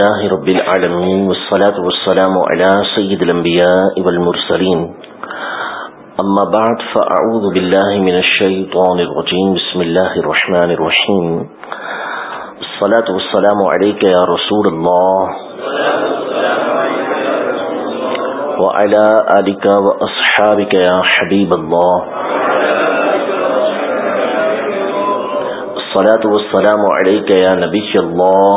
لله رب العالمين والصلاة والسلام على سيد الأنبياء والمرسلين أما بعد فأعوذ بالله من الشيطان الرجيم بسم الله الرحمن الرحيم الصلاة والسلام عليك يا رسول الله وعلى آلك وأصحابك يا حبيب الله الصلاة والسلام عليك يا نبي الله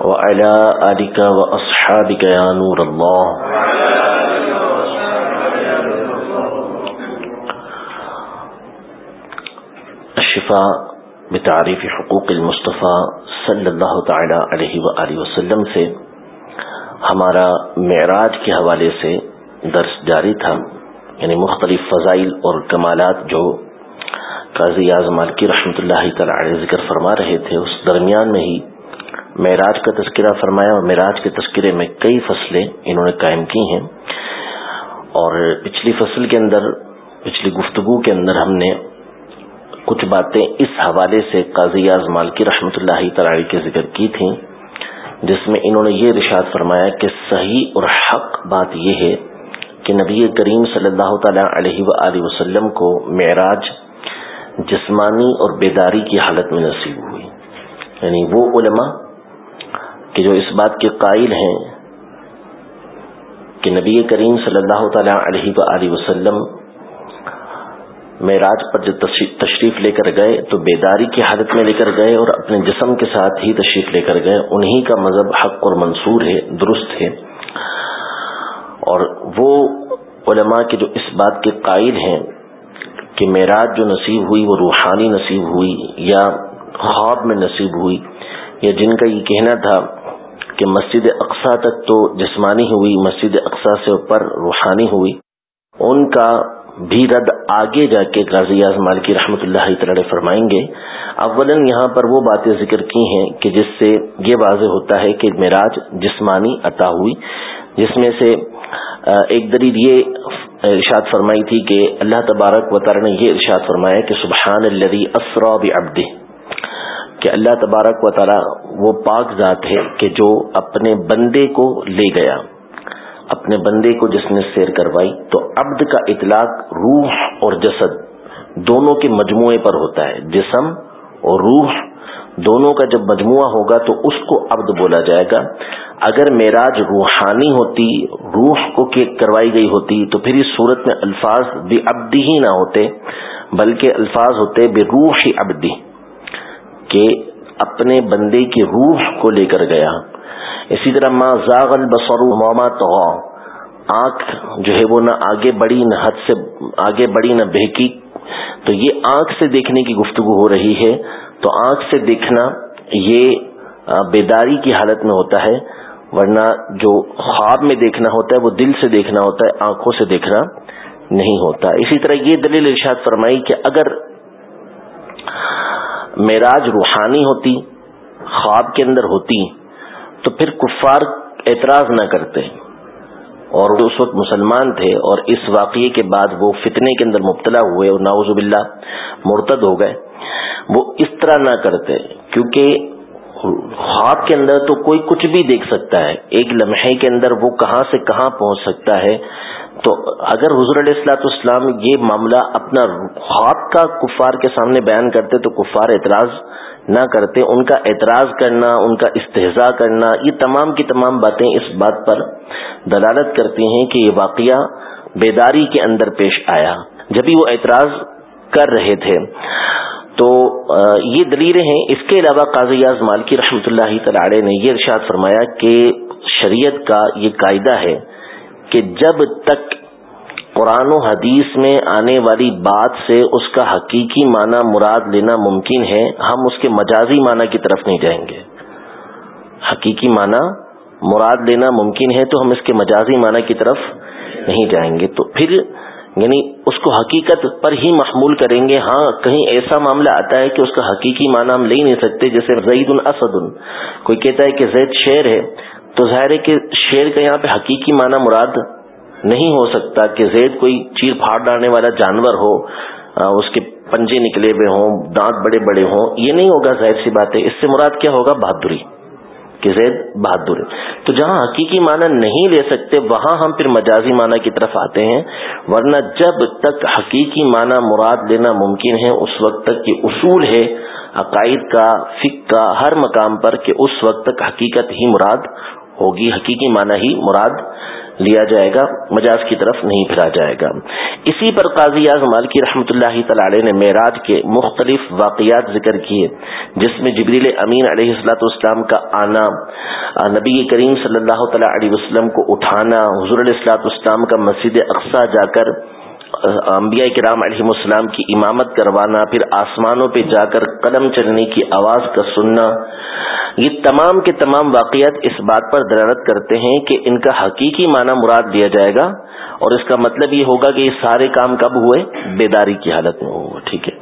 وعلى آلك وأصحابك يا نور الله. الشفاء بتعریف حقوق المصطفیٰ صلی اللہ تعالی علیہ وآلہ وسلم سے ہمارا معراج کے حوالے سے درس جاری تھا یعنی مختلف فضائل اور کمالات جو قاضی اعظم مالکی رحمۃ اللہ تعالی ذکر فرما رہے تھے، اس درمیان میں ہی معراج کا تذکرہ فرمایا اور معراج کے تذکرے میں کئی فصلیں انہوں نے قائم کی ہیں۔ اور پچھلی فصل کے اندر، پچھلی گفتگو کے اندر ہم نے کچھ باتیں اس حوالے سے قاضی اعظم مالکی رحمۃ اللہ تعالی کے ذکر کی تھیں، جس میں انہوں نے یہ رشاد فرمایا کہ صحیح اور حق بات یہ ہے کہ نبی کریم صلی اللہ تعالی علیہ و وسلم کو معراج جسمانی اور بیداری کی حالت میں نصیب ہوئی۔ یعنی وہ علماء کہ جو اس بات کے قائل ہیں کہ نبی کریم صلی اللہ تعالی علیہ و وسلم معراج پر جو تشریف لے کر گئے تو بیداری کی حالت میں لے کر گئے اور اپنے جسم کے ساتھ ہی تشریف لے کر گئے۔ انہی کا مذہب حق اور منصور ہے، درست ہے۔ اور وہ علماء کے جو اس بات کے قائل ہیں کہ معراج جو نصیب ہوئی وہ روحانی نصیب ہوئی یا خواب میں نصیب ہوئی یا جن کا یہ کہنا تھا کہ مسجد اقسا تک تو جسمانی ہوئی، مسجد اقسا سے اوپر روحانی ہوئی۔ ان کا بھی رد آگے جا کے قاضی اعظم مالکی رحمۃ اللہ تعالی فرمائیں گے۔ اولا یہاں پر وہ باتیں ذکر کی ہیں کہ جس سے یہ واضح ہوتا ہے کہ معراج جسمانی عطا ہوئی، جس میں سے ایک دلیل یہ ارشاد فرمائی تھی کہ اللہ تبارک و تعالی نے یہ ارشاد فرمایا کہ سبحان الذي اسرا بعبده کہ اللہ تبارک و تعالی وہ پاک ذات ہے کہ جو اپنے بندے کو لے گیا، اپنے بندے کو جس نے سیر کروائی، تو عبد کا اطلاق روح اور جسد دونوں کے مجموعے پر ہوتا ہے، جسم اور روح دونوں کا جب مجموعہ ہوگا تو اس کو عبد بولا جائے گا۔ اگر معراج روحانی ہوتی، روح کو کروائی گئی ہوتی، تو پھر اس صورت میں الفاظ بھی ابدی ہی نہ ہوتے، بلکہ الفاظ ہوتے بے روح ہی ابدی کہ اپنے بندے کی روح کو لے کر گیا۔ اسی طرح ماں زاغ البصر موما تو آنکھ جو ہے وہ نہ آگے بڑھی نہ حد سے آگے بڑھی نہ بہکی۔ تو یہ آنکھ سے دیکھنے کی گفتگو ہو رہی ہے۔ تو آنکھ سے دیکھنا یہ بیداری کی حالت میں ہوتا ہے۔ ورنہ جو خواب میں دیکھنا ہوتا ہے، وہ دل سے دیکھنا ہوتا ہے، آنکھوں سے دیکھنا نہیں ہوتا۔ اسی طرح یہ دلیل ارشاد فرمائی کہ اگر معراج روحانی ہوتی، خواب کے اندر ہوتی، تو پھر کفار اعتراض نہ کرتے۔ اور اس وقت مسلمان تھے اور اس واقعے کے بعد وہ فتنے کے اندر مبتلا ہوئے اور ناوز باللہ مرتد ہو گئے۔ وہ اس طرح نہ کرتے، کیونکہ خواب کے اندر تو کوئی کچھ بھی دیکھ سکتا ہے۔ ایک لمحے کے اندر وہ کہاں سے کہاں پہنچ سکتا ہے تو اگر حضور علیہ السلاۃ اسلام یہ معاملہ اپنا خواب کا کفار کے سامنے بیان کرتے تو کفار اعتراض نہ کرتے، ان کا اعتراض کرنا، ان کا استحضاء کرنا، یہ تمام کی تمام باتیں اس بات پر دلالت کرتی ہیں کہ یہ واقعہ بیداری کے اندر پیش آیا۔ جبھی وہ اعتراض کر رہے تھے۔ تو یہ دلیلیں ہیں۔ اس کے علاوہ قاضی اعظم مالکی رحمۃ اللہ تعالی نے یہ ارشاد فرمایا کہ شریعت کا یہ قاعدہ ہے کہ جب تک قرآن و حدیث میں آنے والی بات سے اس کا حقیقی معنی مراد لینا ممکن ہے، ہم اس کے مجازی معنی کی طرف نہیں جائیں گے۔ حقیقی معنی مراد لینا ممکن ہے تو ہم اس کے مجازی معنی کی طرف نہیں جائیں گے۔ تو پھر یعنی اس کو حقیقت پر ہی محمول کریں گے۔ ہاں کہیں ایسا معاملہ آتا ہے کہ اس کا حقیقی معنی ہم لے نہیں سکتے، جیسے زید الاسد کوئی کہتا ہے کہ زید شیر ہے۔ تو ظاہر ہے کہ شیر کا یہاں پہ حقیقی معنی مراد نہیں ہو سکتا کہ زید کوئی چیر پھاڑ ڈالنے والا جانور ہو اس کے پنجے نکلے ہوئے ہوں، دانت بڑے بڑے ہوں، یہ نہیں ہوگا ظاہر سی بات ہے، اس سے مراد کیا ہوگا؟ بہادری، کہ زید بہادر تو جہاں حقیقی معنی نہیں لے سکتے، وہاں ہم پھر مجازی معنی کی طرف آتے ہیں، ورنہ جب تک حقیقی معنی مراد لینا ممکن ہے، اس وقت تک یہ اصول ہے عقائد کا فک کا ہر مقام پر کہ اس وقت تک حقیقت ہی مراد ہوگی، حقیقی معنی ہی مراد لیا جائے گا، مجاز کی طرف نہیں پھرا جائے گا۔ اسی پر قاضی اعظم کی رحمۃ اللہ تعالی نے معراج کے مختلف واقعات ذکر کیے، جس میں جبریل امین علیہ السلاۃ والسلام کا آنا نبی کریم صلی اللہ تعالی علیہ وسلم کو اٹھانا، حضور علیہ السلاۃ والسلام کا مسجد اقسا جا کر انبیاء کرام علیہ السلام کی امامت کروانا، پھر آسمانوں پہ جا کر قدم چلنے کی آواز کا سننا۔ یہ تمام کے تمام واقعات اس بات پر درارت کرتے ہیں کہ ان کا حقیقی معنی مراد دیا جائے گا اور اس کا مطلب یہ ہوگا کہ یہ سارے کام کب ہوئے؟ بیداری کی حالت میں ہوگا، ٹھیک ہے۔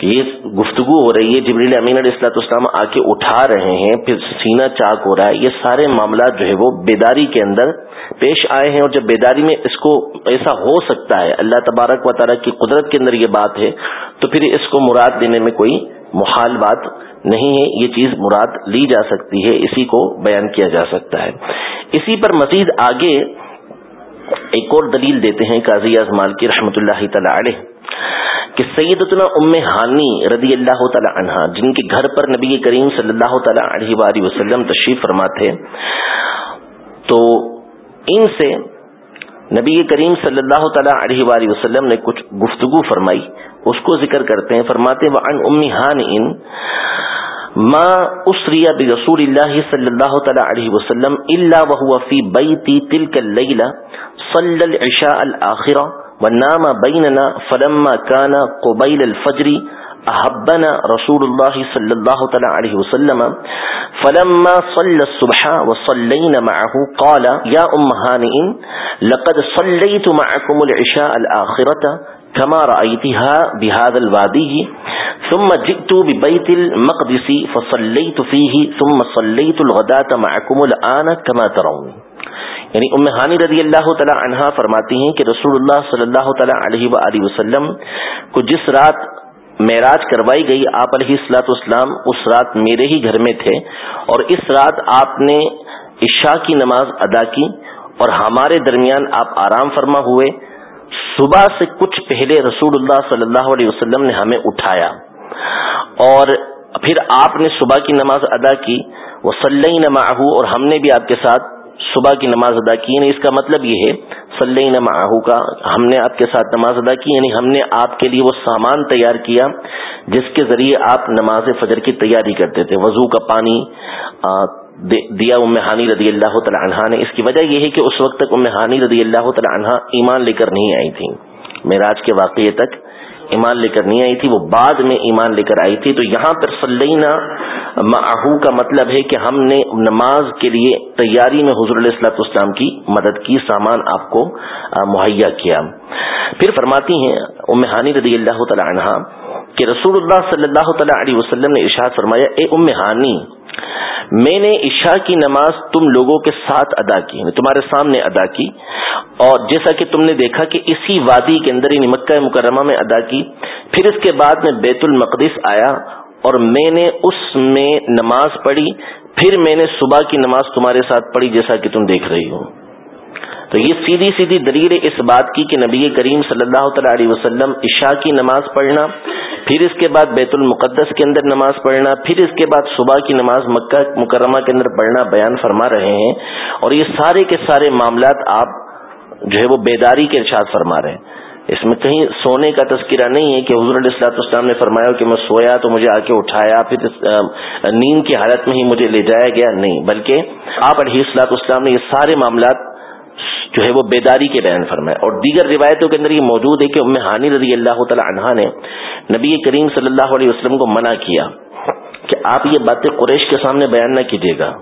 کہ یہ گفتگو ہو رہی ہے، جبریل امین علیہ السلاط اسلام آ کے اٹھا رہے ہیں، پھر سینہ چاک ہو رہا ہے۔ یہ سارے معاملات جو ہے وہ بیداری کے اندر پیش آئے ہیں اور جب بیداری میں اس کو ایسا ہو سکتا ہے، اللہ تبارک و تعالیٰ کی قدرت کے اندر یہ بات ہے، تو پھر اس کو مراد دینے میں کوئی محال بات نہیں ہے۔ یہ چیز مراد لی جا سکتی ہے، اسی کو بیان کیا جا سکتا ہے۔ اسی پر مزید آگے ایک اور دلیل دیتے ہیں، قاضی اعظمال کی رحمت اللہ تعالی علیہ۔ کہ سیدتنا ام ہانی رضی اللہ تعالی عنہا جن کے گھر پر نبی کریم صلی اللہ تعالی علیہ وآلہ وسلم تشریف فرما تھے تو ان سے نبی کریم صلی اللہ تعالی علیہ وآلہ وسلم نے کچھ گفتگو فرمائی۔ اس کو ذکر کرتے ہیں، فرماتے وعن امی ہان ان ما اسری برسول اللہ صلی اللہ تعالی علیہ وسلم الا وهو في بيتي تلك الليله صلى العشاء الاخره ونام بيننا فلما كان قبيل الفجر احبنا رسول الله صلى الله تعالى عليه وسلم، فلما صلى الصبح وصلينا معه قال، يا ام هانئ لقد صليت معكم العشاء الاخره كما رايتها بهذا الوادي، ثم جئت ببيت المقدس فصليت فيه، ثم صليت الغداة معكم الان كما ترون. یعنی ام ہانی رضی اللہ تعالی عنہا فرماتی ہیں کہ رسول اللہ صلی اللہ تعالی علیہ وآلہ وسلم کو جس رات معراج کروائی گئی آپ علیہ السلاط اسلام اس رات میرے ہی گھر میں تھے اور اس رات آپ نے عشاء کی نماز ادا کی اور ہمارے درمیان آپ آرام فرما ہوئے۔ صبح سے کچھ پہلے رسول اللہ صلی اللہ علیہ وسلم نے ہمیں اٹھایا اور پھر آپ نے صبح کی نماز ادا کی۔ وہ صلی نماح اور ہم نے بھی آپ کے ساتھ صبح کی نماز ادا کی یعنی اس کا مطلب یہ ہے صلی نماح کا، ہم نے آپ کے ساتھ نماز ادا کی یعنی ہم نے آپ کے لیے وہ سامان تیار کیا جس کے ذریعے آپ نماز فجر کی تیاری کرتے تھے۔ وضو کا پانی دیا ام ہانی رضی اللہ تعالی عنہا نے۔ اس کی وجہ یہ ہے کہ اس وقت تک ام ہانی رضی اللہ تعالی عنہا ایمان لے کر نہیں آئی تھی معراج کے واقعے تک ایمان لے کر نہیں آئی تھی، وہ بعد میں ایمان لے کر آئی تھی۔ تو یہاں پر سلینا معہو کا مطلب ہے کہ ہم نے نماز کے لیے تیاری میں حضور علیہ السلاط اسلام کی مدد کی، سامان آپ کو مہیا کیا۔ پھر فرماتی ہیں ام ہانی رضی اللہ تعالی عنہا کہ رسول اللہ صلی اللہ تعالی علیہ وسلم نے ارشاد فرمایا، اے ام ہانی میں نے عشاء کی نماز تم لوگوں کے ساتھ ادا کی تمہارے سامنے ادا کی۔ اور جیسا کہ تم نے دیکھا کہ اسی وادی کے اندر یعنی مکہ مکرمہ میں ادا کی، پھر اس کے بعد میں بیت المقدس آیا اور میں نے اس میں نماز پڑھی، پھر میں نے صبح کی نماز تمہارے ساتھ پڑھی جیسا کہ تم دیکھ رہی ہو۔ تو یہ سیدھی سیدھی دلیل اس بات کی کہ نبی کریم صلی اللہ تعالی علیہ وسلم عشاء کی نماز پڑھنا، پھر اس کے بعد بیت المقدس کے اندر نماز پڑھنا، پھر اس کے بعد صبح کی نماز مکہ مکرمہ کے اندر پڑھنا بیان فرما رہے ہیں اور یہ سارے کے سارے معاملات آپ جو ہے وہ بیداری کے ارشاد فرما رہے ہیں۔ اس میں کہیں سونے کا تذکرہ نہیں ہے کہ حضور علیہ السلاط اسلام نے فرمایا کہ میں سویا تو مجھے آ کے اٹھایا، پھر نیند کی حالت میں ہی مجھے لے جایا گیا؟ نہیں، بلکہ آپ علیہ السلاط اسلام نے یہ سارے معاملات جو ہے وہ بیداری کے بیان فرمائے۔ اور دیگر روایتوں کے اندر یہ موجود ہے کہ ام ہانی رضی اللہ تعالی عنہا نے نبی کریم صلی اللہ علیہ وسلم کو منع کیا کہ آپ یہ باتیں قریش کے سامنے بیان نہ کیجیے گا۔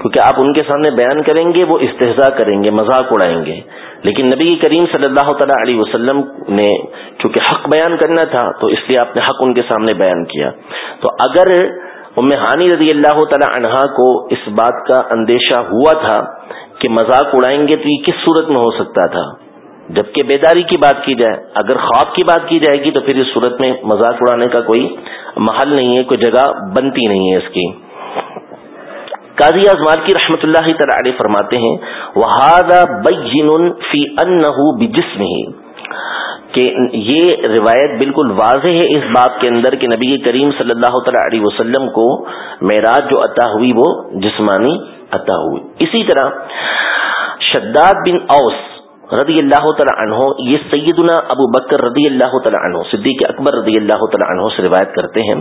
کیونکہ آپ ان کے سامنے بیان کریں گے، وہ استحضاء کریں گے، مذاق اڑائیں گے۔ لیکن نبی کریم صلی اللہ تعالی علیہ وسلم نے چونکہ حق بیان کرنا تھا، تو اس لیے آپ نے حق ان کے سامنے بیان کیا۔ تو اگر ام ہانی رضی اللہ تعالی عنہا کو اس بات کا اندیشہ ہوا تھا کہ مذاق اڑائیں گے تو یہ کس صورت میں ہو سکتا تھا؟ جبکہ بیداری کی بات کی جائے، اگر خواب کی بات کی جائے گی تو پھر اس صورت میں مذاق اڑانے کا کوئی محل نہیں ہے، کوئی جگہ بنتی نہیں ہے اس کی۔ قاضی ازمال کی رحمت اللہ تعالی فرماتے ہیں فی بجسم ہی کہ یہ روایت بالکل واضح ہے اس بات کے اندر کہ نبی کریم صلی اللہ تعالی علیہ وسلم کو معراج جو عطا ہوئی وہ جسمانی عطا ہوئی اسی طرح شداد بن اوس رضی اللہ تعالیٰ عنہ، یہ سیدنا ابو بکر رضی اللہ تعالیٰ عنہ، صدیق اکبر رضی اللہ تعالیٰ عنہ سے روایت کرتے ہیں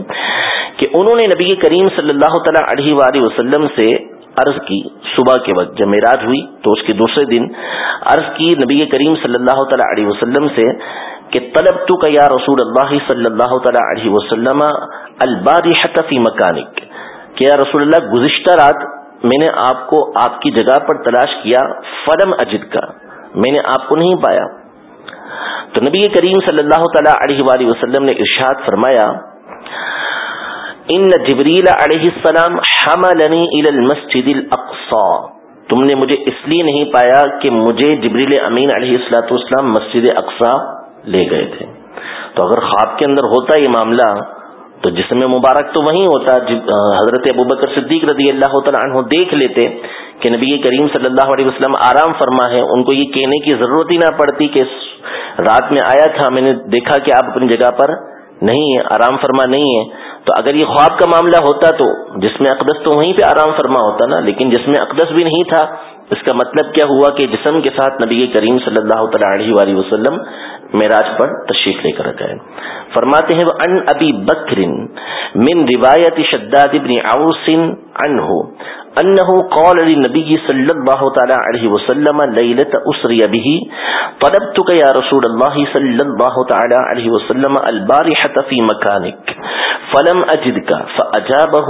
کہ انہوں نے نبی کریم صلی اللہ تعالیٰ علیہ وآلہ وسلم سے عرض کی صبح کے وقت، جب میراج ہوئی تو اس کے دوسرے دن عرض کی نبی کریم صلی اللہ تعالیٰ علیہ وسلم سے کہ طلب تو کا یا رسول اللہ صلی اللہ تعالیٰ علیہ وسلم البارحت فی مکانک۔ کہ یا رسول اللہ، گزشتہ رات میں نے آپ کو آپ کی جگہ پر تلاش کیا فلم اجد کا۔ میں نے آپ کو نہیں پایا۔ تو نبی کریم صلی اللہ تعالی علیہ وآلہ وسلم نے ارشاد فرمایا، ان جبریل علیہ السلام حملنی الى المسجد الاقصى تم نے مجھے اس لیے نہیں پایا کہ مجھے جبریل امین علیہ السلاۃ والسلام مسجد اقصا لے گئے تھے۔ تو اگر خواب کے اندر ہوتا یہ معاملہ تو جسم مبارک تو وہیں ہوتا حضرت ابو بکر صدیق رضی اللہ تعالیٰ عنہ دیکھ لیتے کہ نبی کریم صلی اللہ علیہ وسلم آرام فرما ہے، ان کو یہ کہنے کی ضرورت ہی نہ پڑتی کہ رات میں آیا تھا، میں نے دیکھا کہ آپ اپنی جگہ پر نہیں ہے آرام فرما نہیں ہے تو اگر یہ خواب کا معاملہ ہوتا تو جس میں اقدس تو وہیں پہ آرام فرما ہوتا نا، لیکن جس میں اقدس بھی نہیں تھا۔ اس کا مطلب کیا ہوا کہ جسم کے ساتھ نبی کریم صلی اللہ تعالیٰ علیہ وسلم معراج پر تشریف لے کر گئے۔ فرماتے ہیں ان ابی بکر من روایت شداد ابن عوس عنہ انه قال للنبي صلى الله تعالى عليه وسلم ليله اسري به طلبتك يا رسول الله صلى الله تعالى عليه وسلم البارحه في مكانك فلم اجدك فاجابه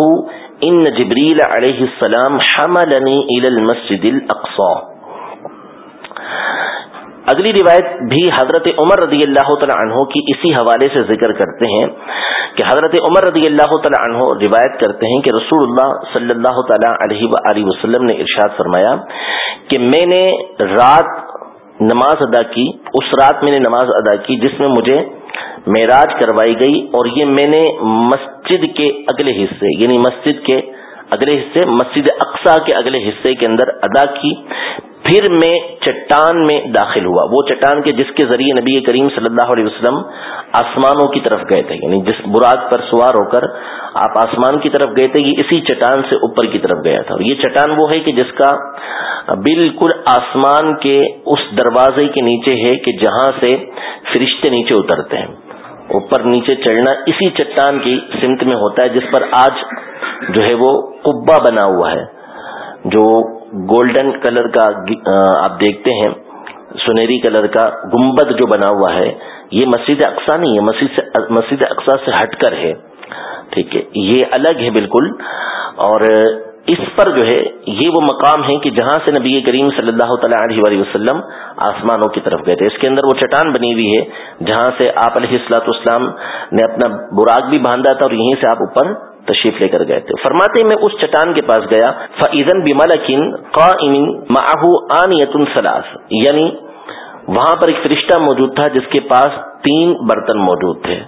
ان جبریل علیہ السلام حملنی الى المسجد الاقصى اگلی روایت بھی حضرت عمر رضی اللہ تعالی عنہ کی اسی حوالے سے ذکر کرتے ہیں کہ حضرت عمر رضی اللہ تعالی عنہ روایت کرتے ہیں کہ رسول اللہ صلی اللہ تعالی علیہ وآلہ وسلم نے ارشاد فرمایا کہ میں نے رات نماز ادا کی، اس رات میں نے نماز ادا کی جس میں مجھے معراج کروائی گئی اور یہ میں نے مسجد کے اگلے حصے یعنی مسجد کے اگلے حصے، مسجد اقسا کے اگلے حصے کے اندر ادا کی۔ پھر میں چٹان میں داخل ہوا۔ وہ چٹان کے جس کے ذریعے نبی کریم صلی اللہ علیہ وسلم آسمانوں کی طرف گئے تھے یعنی جس براق پر سوار ہو کر آپ آسمان کی طرف گئے تھے، یہ اسی چٹان سے اوپر کی طرف گیا تھا۔ اور یہ چٹان وہ ہے کہ جس کا بالکل آسمان کے اس دروازے کے نیچے ہے کہ جہاں سے فرشتے نیچے اترتے ہیں۔ اوپر نیچے چڑھنا اسی چٹان کی سمت میں ہوتا ہے جس پر آج جو ہے وہ قبا بنا ہوا ہے۔ جو گولڈن کلر کا آپ دیکھتے ہیں، سنہری کلر کا گمبد جو بنا ہوا ہے، یہ مسجد اقسا نہیں ہے، مسجد سے مسجد اقسا سے ہٹ کر ہے۔ ٹھیک ہے، یہ الگ ہے بالکل۔ اور اس پر جو ہے یہ وہ مقام ہے کہ جہاں سے نبی کریم صلی اللہ تعالیٰ علیہ وسلم آسمانوں کی طرف گئے تھے۔ اس کے اندر وہ چٹان بنی ہوئی ہے جہاں سے آپ علیہ السلاۃ اسلام نے اپنا براغ بھی باندھا تھا اور یہیں سے آپ اوپر تشریف لے کر گئے تھے۔ فرماتے میں اس چٹان کے پاس گیا فعزن بملکن قائم معه آنیت سلاس یعنی وہاں پر ایک فرشتہ موجود تھا جس کے پاس تین برتن موجود تھے۔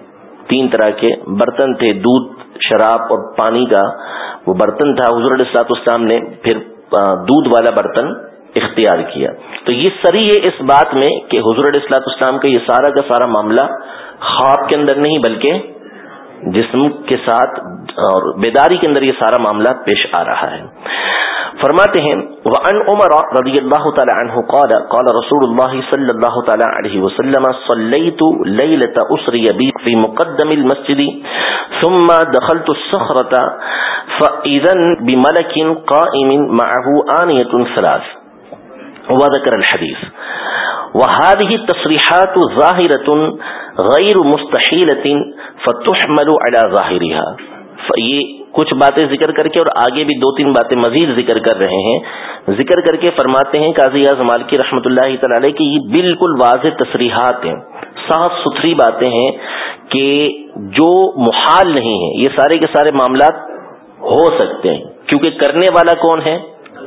تین طرح کے برتن تھے، دودھ، شراب اور پانی کا۔ وہ برتن تھا، حضور السلاط اسلام نے پھر دودھ والا برتن اختیار کیا۔ تو یہ سری ہے اس بات میں کہ حضور السلاط اسلام کا یہ سارا کا سارا معاملہ خواب کے اندر نہیں، بلکہ جسم کے ساتھ اور بیداری کے اندر یہ سارا معاملہ پیش آ رہا ہے۔ فرماتے ہیں، وعن عمر رضی اللہ تعالی عنہ قال قال رسول اللہ صلی اللہ تعالی علیہ وسلم، صلیت لیلت اسری بی فی مقدم المسجد، ثم دخلت الصخرة فإذن بملك قائم معه آنية ثلاث. وذكر الحديث. وهذه التصريحات ظاهرة غير مستحيلة فتحمل على ظاهرها. یہ کچھ باتیں ذکر کر کے اور آگے بھی دو تین باتیں مزید ذکر کر رہے ہیں. ذکر کر کے فرماتے ہیں قاضی اعظم کی رحمۃ اللہ تعالی کی یہ بالکل واضح تصریحات ہیں. صاف ستھری باتیں ہیں کہ جو محال نہیں ہے یہ سارے کے سارے معاملات ہو سکتے ہیں. کیونکہ کرنے والا کون ہے؟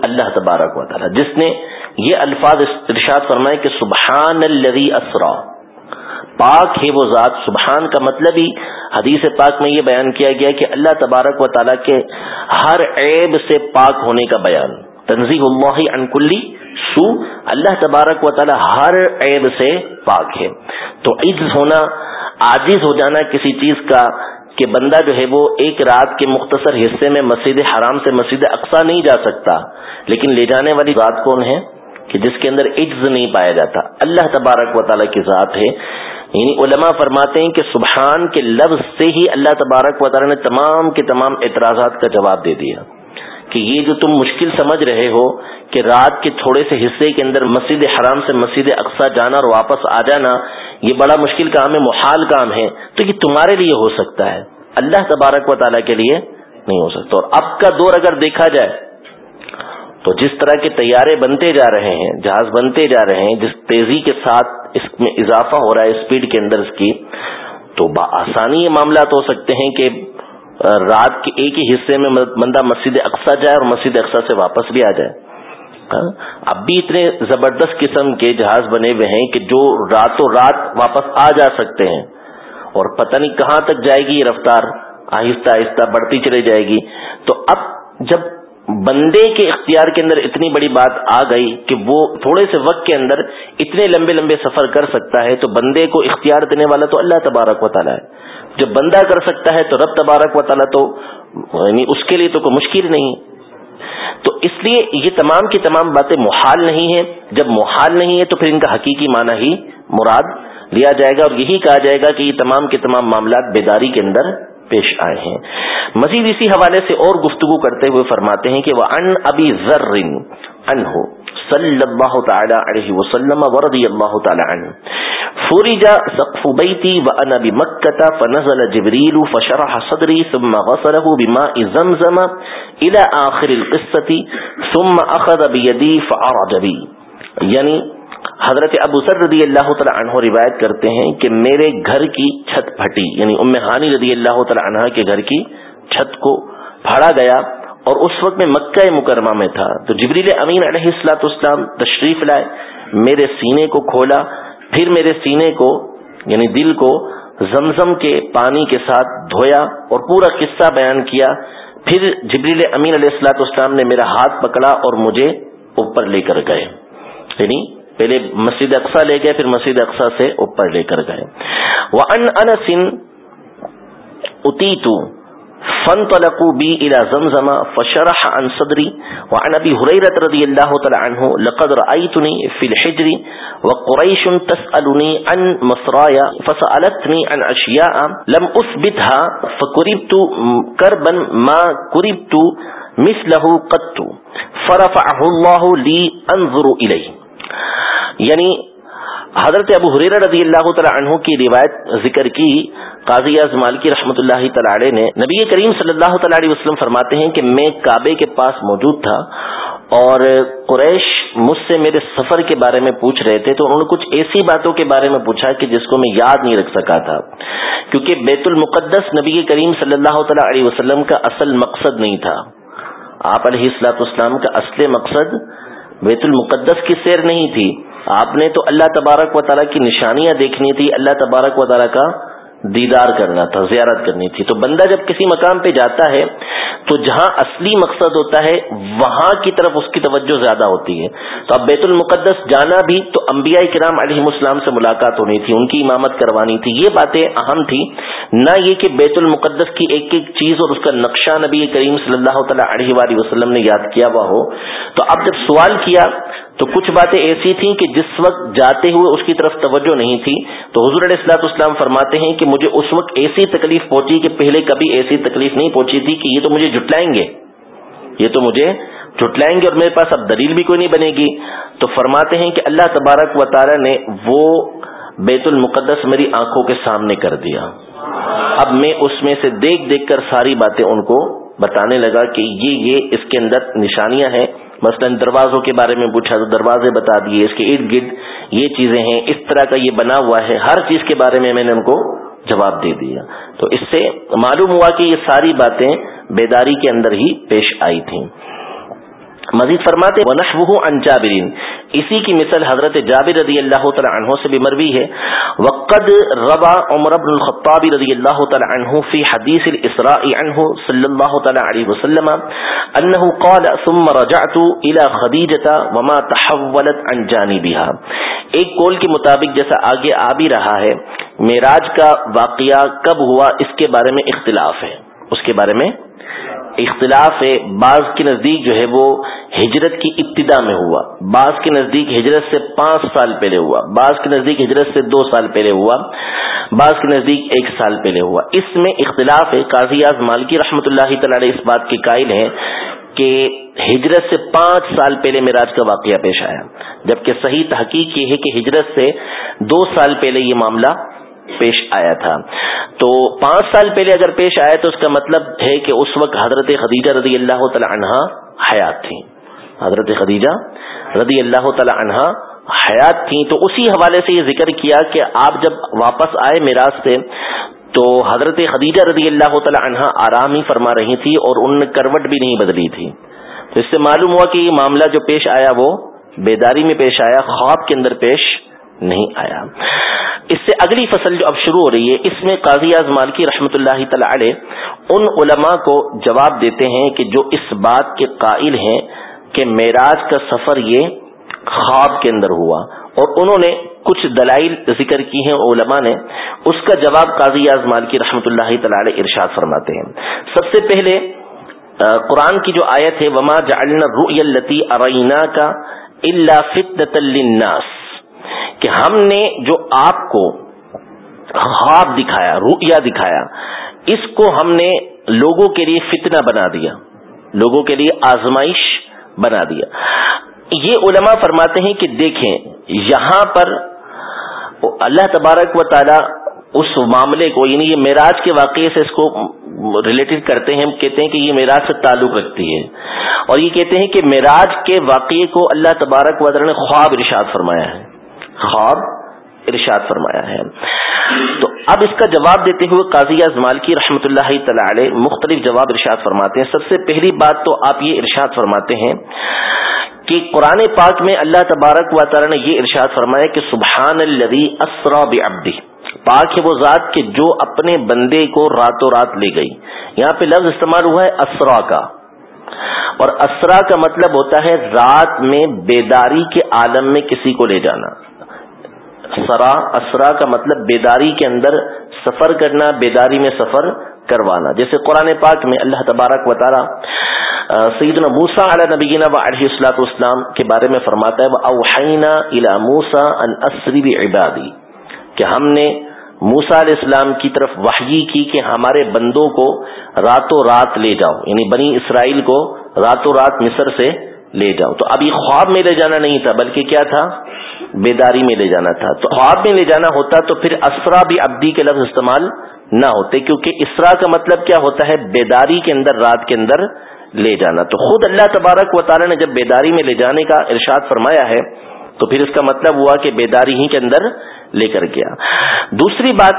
اللہ تبارک و تعالی. جس نے یہ الفاظ ارشاد فرمائے کہ سبحان الذي اسرا۔ پاک ہے وہ ذات۔ سبحان کا مطلب ہی حدیث پاک میں یہ بیان کیا گیا کہ اللہ تبارک و تعالیٰ کے ہر عیب سے پاک ہونے کا بیان۔ تنظیم اللہ انکلی سو۔ اللہ تبارک و تعالیٰ ہر عیب سے پاک ہے۔ تو عز ہونا، عاجز ہو جانا کسی چیز کا کہ بندہ جو ہے وہ ایک رات کے مختصر حصے میں مسجد حرام سے مسجد اقسا نہیں جا سکتا، لیکن لے جانے والی ذات کون ہے؟ کہ جس کے اندر عجز نہیں پایا جاتا، اللہ تبارک و تعالیٰ کی ذات ہے۔ یعنی علماء فرماتے ہیں کہ سبحان کے لفظ سے ہی اللہ تبارک و تعالیٰ نے تمام کے تمام اعتراضات کا جواب دے دیا۔ کہ یہ جو تم مشکل سمجھ رہے ہو کہ رات کے تھوڑے سے حصے کے اندر مسجد حرام سے مسجد اقسا جانا اور واپس آ جانا، یہ بڑا مشکل کام ہے، محال کام ہے، تو یہ تمہارے لیے ہو سکتا ہے۔ اللہ تبارک و تعالیٰ کے لیے نہیں ہو سکتا۔ اور اب کا دور اگر دیکھا جائے تو جس طرح کے طیارے بنتے جا رہے ہیں، جہاز بنتے جا رہے ہیں، جس تیزی کے ساتھ اس میں اضافہ ہو رہا ہے اسپیڈ کے اندر اس کی، تو آسانی یہ معاملات ہو سکتے ہیں کہ رات کے ایک ہی حصے میں بندہ مسجد اقسا جائے اور مسجد اقسا سے واپس بھی آ جائے۔ ہاں؟ اب بھی اتنے زبردست قسم کے جہاز بنے ہوئے ہیں کہ جو راتوں رات واپس آ جا سکتے ہیں اور پتہ نہیں کہاں تک جائے گی یہ رفتار، آہستہ آہستہ بڑھتی چلی جائے گی۔ تو اب جب بندے کے اختیار کے اندر اتنی بڑی بات آ گئی کہ وہ تھوڑے سے وقت کے اندر اتنے لمبے لمبے سفر کر سکتا ہے، تو بندے کو اختیار دینے والا تو اللہ تبارک و تعالیٰ ہے۔ جب بندہ کر سکتا ہے تو رب تبارک و تعالیٰ تو یعنی اس کے لیے تو کوئی مشکل نہیں تو اس لیے یہ تمام کی تمام باتیں محال نہیں ہیں۔ جب محال نہیں ہے تو پھر ان کا حقیقی معنی ہی مراد لیا جائے گا اور یہی کہا جائے گا کہ یہ تمام کے تمام معاملات بیداری کے اندر پیش آئے ہیں۔ مزید اسی حوالے سے اور گفتگو کرتے ہوئے فرماتے ہیں کہ وہ ان ابی ذر ان ہو صلی اللہ تعالی علیہ وسلم ورضی اللہ تعالی عنہ فرج سقف بیتی وانا بمکہ فنزل جبریل فشرح صدری ثم غسله بماء زمزم الى آخر القصة ثم اخذ بيدي فعرج بي۔ یعنی حضرت ابو سر رضی اللہ تعالی عنہ روایت کرتے ہیں کہ میرے گھر کی چھت پھٹی یعنی ام ہانی رضی اللہ تعالی عنہ کے گھر کی چھت کو پھاڑا گیا اور اس وقت میں مکہ مکرمہ میں تھا۔ تو جبریل امین علیہ السلاۃ اسلام تشریف لائے، میرے سینے کو کھولا، پھر میرے سینے کو یعنی دل کو زمزم کے پانی کے ساتھ دھویا اور پورا قصہ بیان کیا۔ پھر جبریل امین علیہ السلاۃ اسلام نے میرا ہاتھ پکڑا اور مجھے اوپر لے کر گئے۔ یعنی پہلے مسجد اقسا لے گئے، پھر مسجد اقسا سے اوپر لے کر گئے۔ وہ ان انسن اتی تو فن طلقوا بي الى زمزم فشرح عن صدري وعن ابي هريره رضي الله تعالى عنه لقد رايتني في الحجر وقريش تسالني عن مصرايا فسالتني عن اشياء لم اثبتها فكربت كربا ما كربت مثله قط فرفعه الله لي انظر اليه یعنی حضرت ابو حریر رضی اللہ تعالی عنہ کی روایت ذکر کی، قاضی اعظمال کی رحمۃ اللہ تعالی نے نبی کریم صلی اللہ تعالی علیہ وسلم فرماتے ہیں کہ میں کعبے کے پاس موجود تھا اور قریش مجھ سے میرے سفر کے بارے میں پوچھ رہے تھے، تو انہوں نے کچھ ایسی باتوں کے بارے میں پوچھا کہ جس کو میں یاد نہیں رکھ سکا تھا۔ کیونکہ بیت المقدس نبی کریم صلی اللہ تعالی علیہ وسلم کا اصل مقصد نہیں تھا۔ آپ علیہ السلاط اسلام کا اصل مقصد بیت المقدس کی سیر نہیں تھی۔ آپ نے تو اللہ تبارک و تعالیٰ کی نشانیاں دیکھنی تھی، اللہ تبارک و تعالیٰ کا دیدار کرنا تھا، زیارت کرنی تھی۔ تو بندہ جب کسی مقام پہ جاتا ہے، تو جہاں اصلی مقصد ہوتا ہے، وہاں کی طرف اس کی توجہ زیادہ ہوتی ہے۔ تو اب بیت المقدس جانا بھی تو انبیاء کرام علیہ السلام سے ملاقات ہونی تھی، ان کی امامت کروانی تھی۔ یہ باتیں اہم تھی نہ یہ کہ بیت المقدس کی ایک ایک چیز اور اس کا نقشہ نبی کریم صلی اللہ تعالیٰ علیہ وسلم نے یاد کیا ہوا ہو۔ تو اب جب سوال کیا، تو کچھ باتیں ایسی تھیں کہ جس وقت جاتے ہوئے اس کی طرف توجہ نہیں تھی، تو حضور علیہ السلاط اسلام فرماتے ہیں کہ مجھے اس وقت ایسی تکلیف پہنچی کہ پہلے کبھی ایسی تکلیف نہیں پہنچی تھی کہ یہ تو مجھے جٹلائیں گے۔ یہ تو مجھے جٹلائیں گے اور میرے پاس اب دلیل بھی کوئی نہیں بنے گی۔ تو فرماتے ہیں کہ اللہ تبارک و تعالی نے وہ بیت المقدس میری آنکھوں کے سامنے کر دیا۔ اب میں اس میں سے دیکھ دیکھ کر ساری باتیں ان کو بتانے لگا کہ یہ یہ اس کے اندر نشانیاں ہیں۔ مثلا دروازوں کے بارے میں پوچھا تو دروازے بتا دیے، اس کے ارد گرد یہ چیزیں ہیں، اس طرح کا یہ بنا ہوا ہے، ہر چیز کے بارے میں میں نے ان کو جواب دے دیا۔ تو اس سے معلوم ہوا کہ یہ ساری باتیں بیداری کے اندر ہی پیش آئی تھیں۔ مزید فرماتے ونشبہ ان جابرین اسی کی مثل حضرت جابر رضی اللہ تعالی عنہ سے بھی مروی ہے۔ وقد ربا عمر بن الخطاب رضی اللہ تعالی عنہ فی حدیث الاسراء عنہ صلی اللہ تعالی علیہ وسلم انه قال، ثم رجعت الى خدیجہ وما تحولت عن جانبها۔ ایک قول کے مطابق جیسا آگے آ بھی رہا ہے، معراج کا واقعہ کب ہوا، اس کے بارے میں اختلاف ہے۔ اس کے بارے میں اختلاف ہے، بعض کے نزدیک جو ہے وہ ہجرت کی ابتدا میں ہوا، بعض کے نزدیک ہجرت سے پانچ سال پہلے ہوا، بعض کے نزدیک ہجرت سے دو سال پہلے ہوا، بعض کے نزدیک ایک سال پہلے ہوا۔ اس میں اختلاف ہے، قاضی اعظم مالکی رحمۃ اللہ تعالی اس بات کے قائل ہیں کہ ہجرت سے پانچ سال پہلے میراج کا واقعہ پیش آیا، جبکہ صحیح تحقیق یہ ہے کہ ہجرت سے دو سال پہلے یہ معاملہ پیش آیا تھا۔ تو پانچ سال پہلے اگر پیش آیا تو اس کا مطلب ہے کہ اس وقت حضرت خدیجہ رضی اللہ تعالی عنہا حیات تھی حضرت خدیجہ رضی اللہ تعالی عنہا حیات تھی تو اسی حوالے سے یہ ذکر کیا کہ آپ جب واپس آئے میراث سے تو حضرت خدیجہ رضی اللہ تعالی عنہا آرام ہی فرما رہی تھی اور ان نے کروٹ بھی نہیں بدلی تھی۔ تو اس سے معلوم ہوا کہ یہ معاملہ جو پیش آیا وہ بیداری میں پیش آیا، خواب کے اندر پیش نہیں آیا۔ اس سے اگلی فصل جو اب شروع ہو رہی ہے، اس میں قاضی اعظمال کی رحمت اللہ تعالی علیہ ان علماء کو جواب دیتے ہیں کہ جو اس بات کے قائل ہیں کہ معراج کا سفر یہ خواب کے اندر ہوا اور انہوں نے کچھ دلائل ذکر کی ہیں، علماء نے، اس کا جواب قاضی اعظمال کی رحمت اللہ تعالی ارشاد فرماتے ہیں۔ سب سے پہلے قرآن کی جو آیت ہے، وما جعلنا التی ارینا کا اللہ فتنة للناس۔ کہ ہم نے جو آپ کو خواب دکھایا رویا دکھایا، اس کو ہم نے لوگوں کے لیے فتنہ بنا دیا، لوگوں کے لیے آزمائش بنا دیا۔ یہ علماء فرماتے ہیں کہ دیکھیں، یہاں پر اللہ تبارک و تعالی اس معاملے کو یعنی یہ معراج کے واقعے سے اس کو ریلیٹڈ کرتے ہیں کہتے ہیں کہ یہ معراج سے تعلق رکھتی ہے۔ اور یہ کہتے ہیں کہ معراج کے واقعے کو اللہ تبارک و تعالی نے خواب ارشاد فرمایا ہے۔ خواب ارشاد فرمایا ہے۔ تو اب اس کا جواب دیتے ہوئے قاضی ازمال کی رحمت اللہ تعالی مختلف جواب ارشاد فرماتے ہیں۔ سب سے پہلی بات تو آپ یہ ارشاد فرماتے ہیں کہ قرآن پاک میں اللہ تبارک و تعالی نے یہ ارشاد فرمایا کہ سبحان الذي اسرا بعبده پاک ہے وہ ذات کہ جو اپنے بندے کو راتوں رات لے گئی۔ یہاں پہ لفظ استعمال ہوا ہے اسرا کا۔ اور اسرا کا مطلب ہوتا ہے رات میں بیداری کے عالم میں کسی کو لے جانا۔ سرا، اسرا کا مطلب بیداری کے اندر سفر کرنا، بیداری میں سفر کروانا۔ جیسے قرآن پاک میں اللہ تبارک و تعالی سعید موسا علیہ نبینا و علیہ السلاط اسلام کے بارے میں فرماتا ہے اوحینا الا موسا ان اسری عبادی کہ ہم نے موسا علیہ السلام کی طرف وحی کی کہ ہمارے بندوں کو راتوں رات لے جاؤ یعنی بنی اسرائیل کو راتوں رات مصر سے لے جاؤ تو اب یہ خواب میں لے جانا نہیں تھا، بلکہ کیا تھا؟ بیداری میں لے جانا تھا۔ تو خواب میں لے جانا ہوتا تو پھر اسرا بھی ابدی کے لفظ استعمال نہ ہوتے، کیونکہ اسرا کا مطلب کیا ہوتا ہے؟ بیداری کے اندر، رات کے اندر لے جانا۔ تو خود اللہ تبارک و تعالی نے جب بیداری میں لے جانے کا ارشاد فرمایا ہے، تو پھر اس کا مطلب ہوا کہ بیداری ہی کے اندر لے کر گیا۔ دوسری بات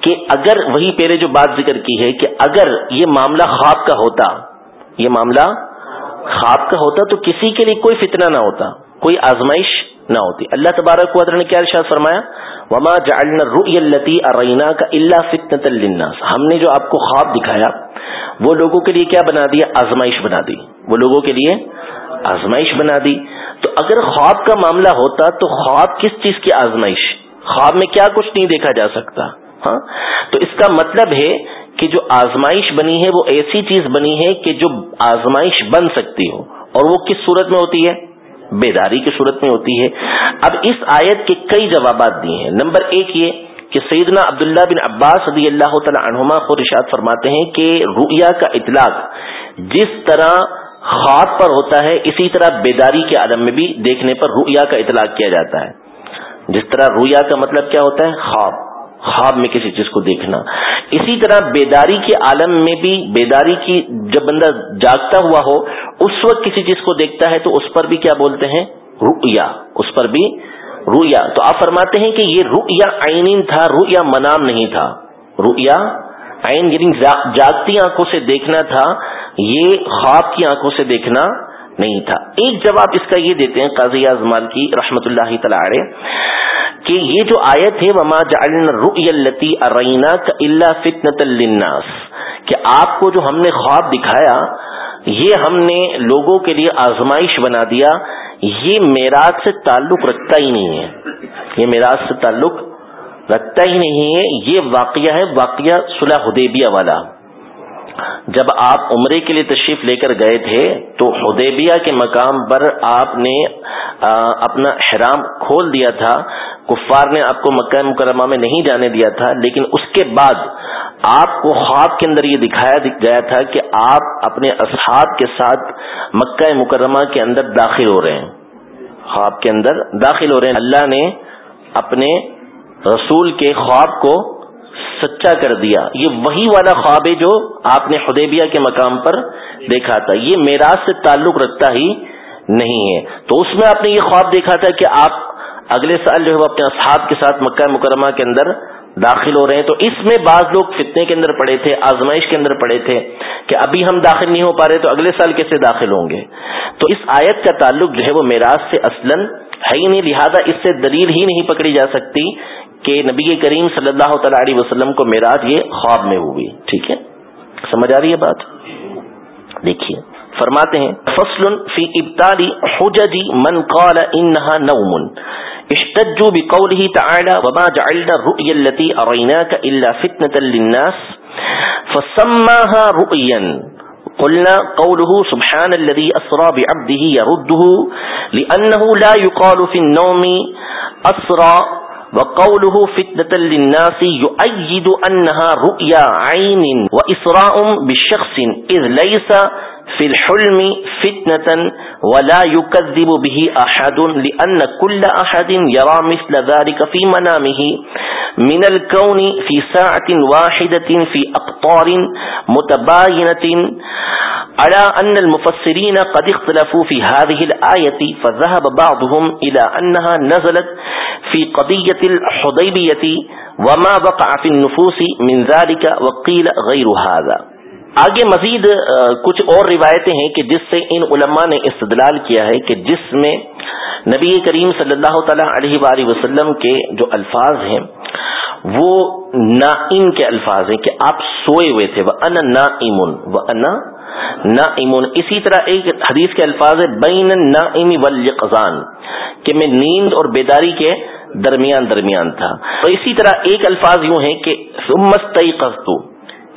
کہ اگر وہی پہلے جو بات ذکر کی ہے کہ اگر یہ معاملہ خواب کا ہوتا، یہ معاملہ خواب کا ہوتا تو کسی کے لیے کوئی فتنہ نہ ہوتا۔ کوئی آزمائش نہ ہوتی۔ اللہ تبارک و نے کیا ارشاد فرمایا؟ وما جعلنا الرؤيا ارینا کا اللہ فتنة للناس۔ ہم نے جو آپ کو خواب دکھایا، وہ لوگوں کے لیے کیا بنا دیا؟ آزمائش بنا دی۔ وہ لوگوں کے لیے آزمائش بنا دی۔ تو اگر خواب کا معاملہ ہوتا، تو خواب کس چیز کی آزمائش؟ خواب میں کیا کچھ نہیں دیکھا جا سکتا ہاں؟ تو اس کا مطلب ہے کہ جو آزمائش بنی ہے، وہ ایسی چیز بنی ہے کہ جو آزمائش بن سکتی ہو۔ اور وہ کس صورت میں ہوتی ہے؟ بیداری کی صورت میں ہوتی ہے۔ اب اس آیت کے کئی جوابات دیے ہیں۔ نمبر ایک یہ کہ سیدنا عبداللہ بن عباس رضی اللہ تعالی عنہما خود ارشاد فرماتے ہیں کہ رؤیا کا اطلاق جس طرح خواب پر ہوتا ہے، اسی طرح بیداری کے عالم میں بھی دیکھنے پر رؤیا کا اطلاق کیا جاتا ہے۔ جس طرح رویا کا مطلب کیا ہوتا ہے؟ خواب۔ خواب میں کسی چیز کو دیکھنا۔ اسی طرح بیداری کے عالم میں بھی بیداری کی جب بندہ جاگتا ہوا ہو، اس وقت کسی چیز کو دیکھتا ہے تو اس پر بھی کیا بولتے ہیں؟ رؤیا۔ اس پر بھی رؤیا۔ تو آپ فرماتے ہیں کہ یہ رؤیا آئین تھا، رؤیا منام نہیں تھا۔ رؤیا آئین یعنی جاگتی آنکھوں سے دیکھنا تھا، یہ خواب کی آنکھوں سے دیکھنا نہیں تھا۔ ایک جواب اس کا یہ دیتے ہیں، قاضی اعظمال کی رحمت اللہ تعالی کہ یہ جو آیت ہے، وما التی ارینا اللہ فتنت الناس کہ آپ کو جو ہم نے خواب دکھایا، یہ ہم نے لوگوں کے لیے آزمائش بنا دیا۔ یہ میراج سے تعلق رکھتا ہی نہیں ہے۔ یہ میراج سے تعلق رکھتا ہی نہیں ہے۔ یہ واقعہ ہے، واقعہ صلح حدیبیہ والا۔ جب آپ عمرے کے لیے تشریف لے کر گئے تھے تو حدیبیہ کے مقام پر آپ نے اپنا حرام کھول دیا تھا۔ کفار نے آپ کو مکہ مکرمہ میں نہیں جانے دیا تھا، لیکن اس کے بعد آپ کو خواب کے اندر یہ دکھایا گیا تھا کہ آپ اپنے اصحاب کے ساتھ مکہ مکرمہ کے اندر داخل ہو رہے ہیں۔ خواب کے اندر داخل ہو رہے ہیں۔ اللہ نے اپنے رسول کے خواب کو سچا کر دیا۔ یہ وہی والا خواب ہے جو آپ نے حدیبیہ کے مقام پر دیکھا تھا۔ یہ میراث سے تعلق رکھتا ہی نہیں ہے۔ تو اس میں آپ نے یہ خواب دیکھا تھا کہ آپ اگلے سال جو ہے وہ اپنے اصحاب کے ساتھ مکہ مکرمہ کے اندر داخل ہو رہے ہیں۔ تو اس میں بعض لوگ فتنے کے اندر پڑے تھے، آزمائش کے اندر پڑے تھے کہ ابھی ہم داخل نہیں ہو پا رہے تو اگلے سال کیسے داخل ہوں گے؟ تو اس آیت کا تعلق جو ہے وہ میراث سے اصلاً ہے ہی نہیں، لہٰذا اس سے دلیل ہی نہیں پکڑی جا سکتی کہ نبی کریم صلی اللہ تعالی علیہ وسلم کو میراج یہ خواب میں ہوئی، ٹھیک ہے؟ سمجھ آ رہی ہے بات؟ دیکھیے، فرماتے ہیں، فصل فی ابتالی حجج من قال انها نوم اشتجوا بقوله تعالى وما جعلنا الرؤيا التي اريناك الا فتنه للناس، فسماها رؤيا قلنا قوله سبحان الذي اسرى بعبده يرده لانه لا يقال في النوم اسرى وقوله فتنة للناس يؤيد أنها رؤيا عين وإسراء بالشخص إذ ليس في الحلم فتنة ولا يكذب به أحد لأن كل أحد يرى مثل ذلك في منامه. من الكون في ساعة واحدة في أقطار متباينة. على أن المفسرين قد اختلفوا في هذه الآية، فذهب بعضهم إلى أنها نزلت في قضية الحضيبية وما وقع في النفوس من ذلك وقيل غير هذا. آگے مزید کچھ اور روایتیں ہیں کہ جس سے ان علماء نے استدلال کیا ہے کہ جس میں نبی کریم صلی اللہ تعالی علیہ وآلہ وسلم کے جو الفاظ ہیں، وہ نا کے الفاظ ہیں کہ آپ سوئے ہوئے تھے، وہ ان نا امن وہ انا نا امن اسی طرح ایک حدیث کے الفاظ ہے بین نا ام وزان کہ میں نیند اور بیداری کے درمیان درمیان تھا۔ اور اسی طرح ایک الفاظ یوں ہیں کہ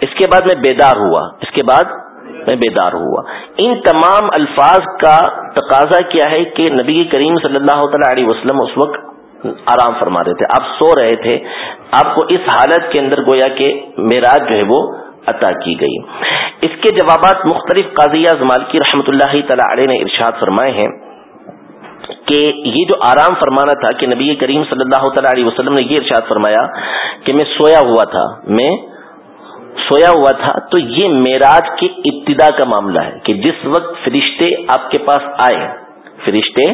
اس کے بعد میں بیدار ہوا، اس کے بعد میں بیدار ہوا۔ ان تمام الفاظ کا تقاضا کیا ہے کہ نبی کریم صلی اللہ تعالی علیہ وسلم اس وقت آرام فرما رہے تھے۔ آپ سو رہے تھے۔ آپ کو اس حالت کے اندر گویا کہ میراج جو ہے وہ عطا کی گئی۔ اس کے جوابات مختلف قاضیہ زمال کی رحمت اللہ تعالی علیہ نے ارشاد فرمائے ہیں کہ یہ جو آرام فرمانا تھا کہ نبی کریم صلی اللہ تعالی علیہ وسلم نے یہ ارشاد فرمایا کہ میں سویا ہوا تھا، میں سویا ہوا تھا، تو یہ معراج کی ابتدا کا معاملہ ہے کہ جس وقت فرشتے آپ کے پاس آئے، فرشتے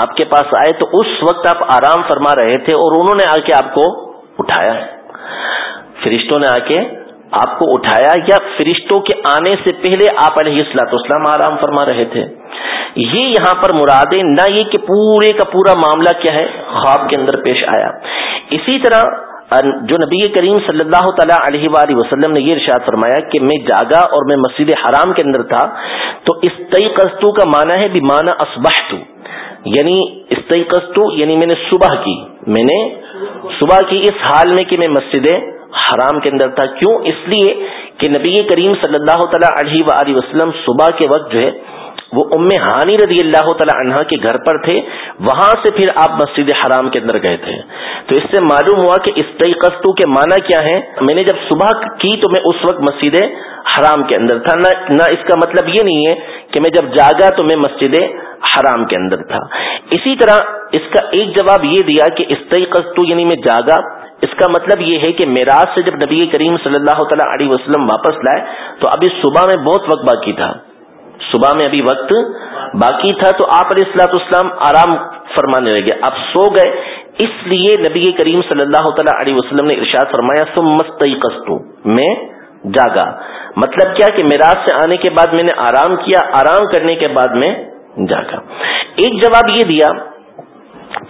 آپ کے پاس آئے تو اس وقت آپ آرام فرما رہے تھے اور انہوں نے آ کے آپ کو اٹھایا۔ فرشتوں نے آ کے آپ کو اٹھایا یا فرشتوں کے آنے سے پہلے آپ علیہ السلاط اسلام آرام فرما رہے تھے۔ یہ یہاں پر مرادیں نہ یہ کہ پورے کا پورا معاملہ کیا ہے، خواب کے اندر پیش آیا۔ اسی طرح جو نبی کریم صلی اللہ تعالیٰ علیہ وآلہ وسلم نے یہ ارشاد فرمایا کہ میں جاگا اور میں مسجد حرام کے اندر تھا، تو استعی قسطو کا معنی ہے بھی مانا اسبحتو یعنی استعی قسطو یعنی میں نے صبح کی، میں نے صبح کی اس حال میں کہ میں مسجد حرام کے اندر تھا۔ کیوں؟ اس لیے کہ نبی کریم صلی اللہ تعالیٰ علیہ وآلہ وسلم صبح کے وقت جو ہے وہ ام ہانی رضی اللہ تعالی عنہا کے گھر پر تھے، وہاں سے پھر آپ مسجد حرام کے اندر گئے تھے۔ تو اس سے معلوم ہوا کہ استعقستو کے معنی کیا ہے؟ میں نے جب صبح کی تو میں اس وقت مسجد حرام کے اندر تھا۔ نہ نہ اس کا مطلب یہ نہیں ہے کہ میں جب جاگا تو میں مسجد حرام کے اندر تھا۔ اسی طرح اس کا ایک جواب یہ دیا کہ استعقستو یعنی میں جاگا۔ اس کا مطلب یہ ہے کہ میراج سے جب نبی کریم صلی اللہ تعالیٰ علیہ وسلم واپس لائے، تو ابھی صبح میں بہت وقت باقی تھا۔ صبح میں ابھی وقت باقی تھا تو آپ علیہ السلاط اسلام آرام فرمانے لگے۔ آپ سو گئے۔ اس لیے نبی کریم صلی اللہ تعالی علیہ وسلم نے ارشاد فرمایا سم مست میں جاگا۔ مطلب کیا کہ میراج سے آنے کے بعد میں نے آرام کیا، آرام کرنے کے بعد میں جاگا۔ ایک جواب یہ دیا